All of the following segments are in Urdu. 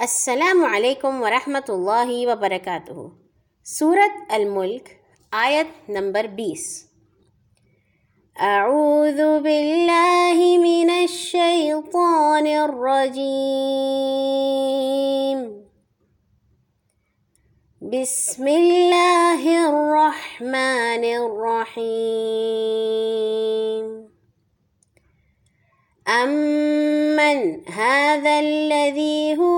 السلام علیکم ورحمۃ اللہ وبرکاتہ۔ سورت الملک، آیت نمبر بیس۔ اعوذ باللہ من الشیطان الرجیم۔ بسم اللہ الرحمن الرحیم۔ أمن هذا الذي هو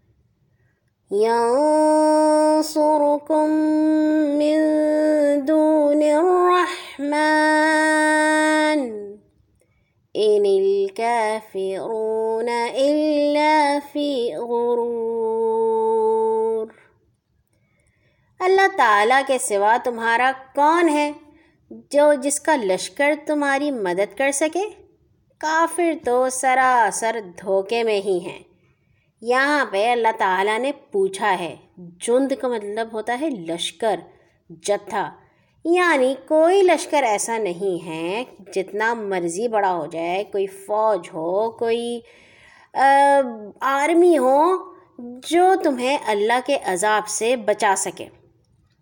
ينصركم من دون الرحمن. إن الكافرون إلا في غرور. اللہ تعالیٰ کے سوا تمہارا کون ہے جو جس کا لشکر تمہاری مدد کر سکے؟ کافر تو سراسر دھوکے میں ہی ہیں۔ یہاں پہ اللہ تعالیٰ نے پوچھا ہے، جند کا مطلب ہوتا ہے لشکر، جتھا۔ یعنی کوئی لشکر ایسا نہیں ہے جتنا مرضی بڑا ہو جائے، کوئی فوج ہو، کوئی آرمی ہو جو تمہیں اللہ کے عذاب سے بچا سکے۔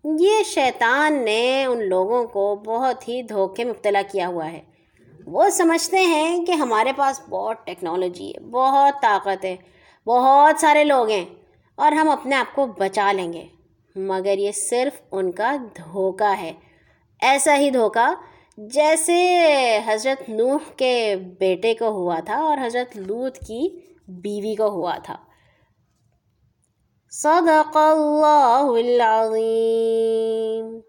یہ شیطان نے ان لوگوں کو بہت ہی دھوکے مبتلا کیا ہوا ہے۔ وہ سمجھتے ہیں کہ ہمارے پاس بہت ٹیکنالوجی ہے، بہت طاقت ہے۔ بہت سارے لوگ ہیں اور ہم اپنے آپ کو بچا لیں گے۔ مگر یہ صرف ان کا دھوکہ ہے۔ ایسا ہی دھوکہ جیسے حضرت نوح کے بیٹے کو ہوا تھا اور حضرت لوت کی بیوی کو ہوا تھا۔ صدق اللہ العظیم۔